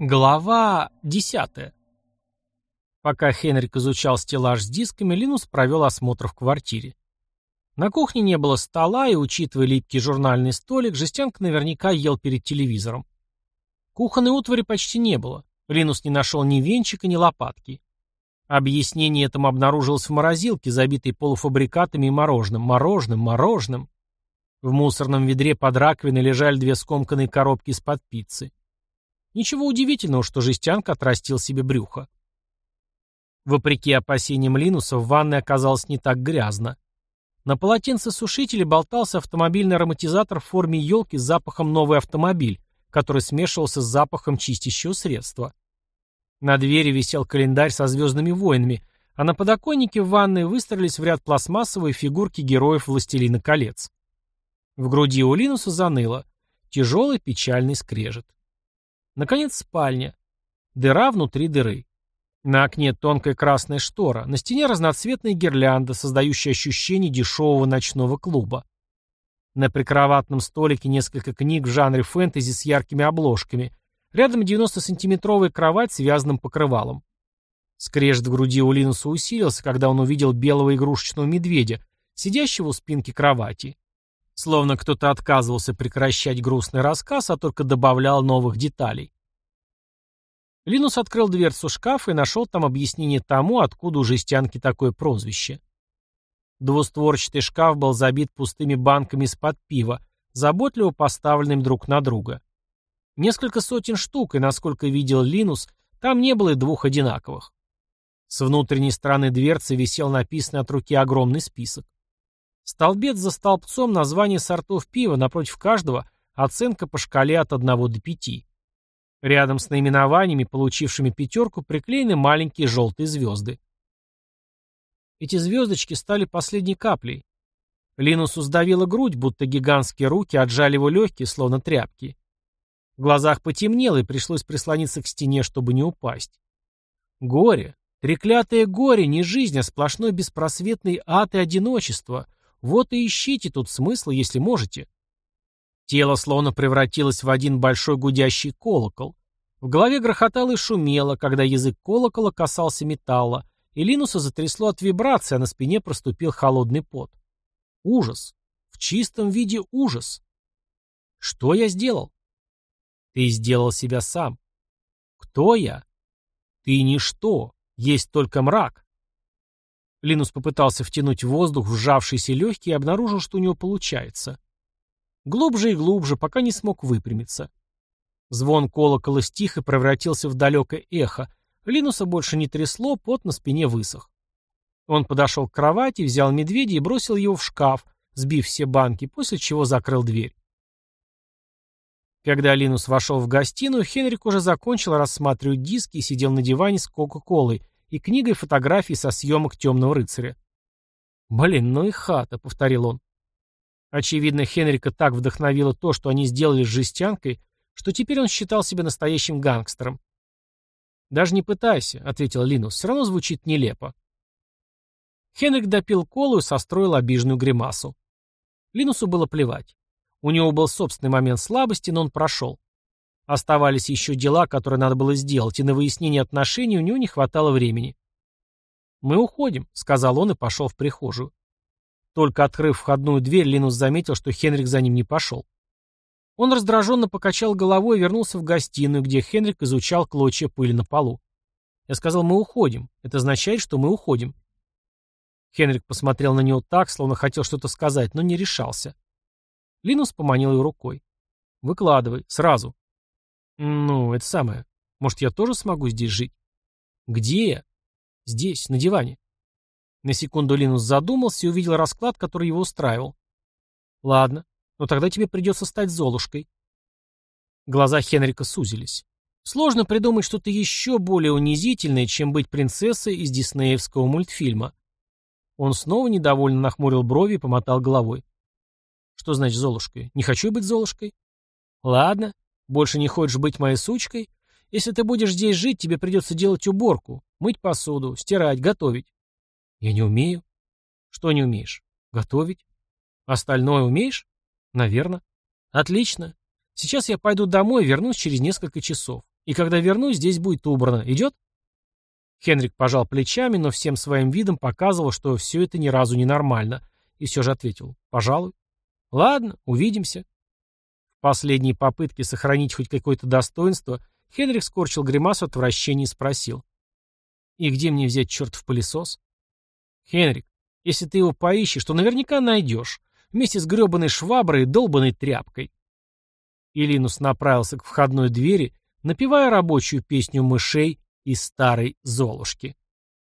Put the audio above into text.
Глава 10. Пока Хенрик изучал стеллаж с дисками, Линус провел осмотр в квартире. На кухне не было стола, и, учитывая липкий журнальный столик, жестянка наверняка ел перед телевизором. Кухонной утвари почти не было. Линус не нашел ни венчика, ни лопатки. Объяснение этому обнаружилось в морозилке, забитой полуфабрикатами и мороженым. Мороженым, мороженым. В мусорном ведре под раковиной лежали две скомканные коробки из-под пиццы. Ничего удивительного, что жестянка отрастил себе брюхо. Вопреки опасениям Линуса, в ванной оказалось не так грязно. На полотенцесушителе болтался автомобильный ароматизатор в форме елки с запахом «Новый автомобиль», который смешивался с запахом чистящего средства. На двери висел календарь со звездными войнами, а на подоконнике в ванной выстроились в ряд пластмассовые фигурки героев «Властелина колец». В груди у Линуса заныло. Тяжелый печальный скрежет. Наконец, спальня. Дыра внутри дыры. На окне тонкая красная штора, на стене разноцветная гирлянда, создающая ощущение дешевого ночного клуба. На прикроватном столике несколько книг в жанре фэнтези с яркими обложками. Рядом 90-сантиметровая кровать с вязаным покрывалом. Скрежет в груди у Линуса усилился, когда он увидел белого игрушечного медведя, сидящего у спинки кровати. Словно кто-то отказывался прекращать грустный рассказ, а только добавлял новых деталей. Линус открыл дверцу шкафа и нашел там объяснение тому, откуда у жестянки такое прозвище. Двустворчатый шкаф был забит пустыми банками из-под пива, заботливо поставленными друг на друга. Несколько сотен штук, и, насколько видел Линус, там не было и двух одинаковых. С внутренней стороны дверцы висел написанный от руки огромный список. Столбец за столбцом название сортов пива, напротив каждого оценка по шкале от 1 до 5. Рядом с наименованиями, получившими пятерку, приклеены маленькие желтые звезды. Эти звездочки стали последней каплей. Линусу сдавила грудь, будто гигантские руки отжали его легкие, словно тряпки. В глазах потемнело, и пришлось прислониться к стене, чтобы не упасть. Горе, треклятое горе, не жизнь, а сплошной беспросветный ад и одиночество — вот и ищите тут смысл, если можете. Тело словно превратилось в один большой гудящий колокол. В голове грохотало и шумело, когда язык колокола касался металла, и Линуса затрясло от вибрации, а на спине проступил холодный пот. Ужас. В чистом виде ужас. Что я сделал? Ты сделал себя сам. Кто я? Ты ничто. Есть только мрак. Линус попытался втянуть воздух в сжавшиеся легкие и обнаружил, что у него получается. Глубже и глубже, пока не смог выпрямиться. Звон колокола стих и превратился в далекое эхо. Линуса больше не трясло, пот на спине высох. Он подошел к кровати, взял медведя и бросил его в шкаф, сбив все банки, после чего закрыл дверь. Когда Линус вошел в гостиную, Хенрик уже закончил рассматривать диски и сидел на диване с Кока-Колой, и книгой фотографий со съемок «Темного рыцаря». «Блин, ну и хата», — повторил он. Очевидно, Хенрика так вдохновило то, что они сделали с жестянкой, что теперь он считал себя настоящим гангстером. «Даже не пытайся», — ответил Линус, — «все равно звучит нелепо». Хенрик допил колу и состроил обиженную гримасу. Линусу было плевать. У него был собственный момент слабости, но он прошел. Оставались еще дела, которые надо было сделать, и на выяснение отношений у него не хватало времени. «Мы уходим», — сказал он и пошел в прихожую. Только открыв входную дверь, Линус заметил, что Хенрик за ним не пошел. Он раздраженно покачал головой и вернулся в гостиную, где Хенрик изучал клочья пыли на полу. Я сказал, мы уходим. Это означает, что мы уходим. Хенрик посмотрел на него так, словно хотел что-то сказать, но не решался. Линус поманил его рукой. «Выкладывай, сразу». «Ну, это самое. Может, я тоже смогу здесь жить?» «Где я?» «Здесь, на диване». На секунду Линус задумался и увидел расклад, который его устраивал. «Ладно, но тогда тебе придется стать Золушкой». Глаза Хенрика сузились. Сложно придумать что-то еще более унизительное, чем быть принцессой из диснеевского мультфильма. Он снова недовольно нахмурил брови и помотал головой. «Что значит Золушкой? Не хочу быть Золушкой?» «Ладно, больше не хочешь быть моей сучкой? Если ты будешь здесь жить, тебе придется делать уборку, мыть посуду, стирать, готовить. Я не умею. Что не умеешь? Готовить. Остальное умеешь? Наверное. Отлично. Сейчас я пойду домой и вернусь через несколько часов. И когда вернусь, здесь будет убрано. Идет?» Хенрик пожал плечами, но всем своим видом показывал, что все это ни разу не нормально, и все же ответил «пожалуй». «Ладно, увидимся». Последней попытке сохранить хоть какое-то достоинство Хенрик скорчил гримасу отвращения и спросил. «И где мне взять чертов пылесос?» «Хенрик, если ты его поищешь, то наверняка найдешь, вместе с гребаной шваброй и долбанной тряпкой». Илинус направился к входной двери, напевая рабочую песню мышей из старой Золушки.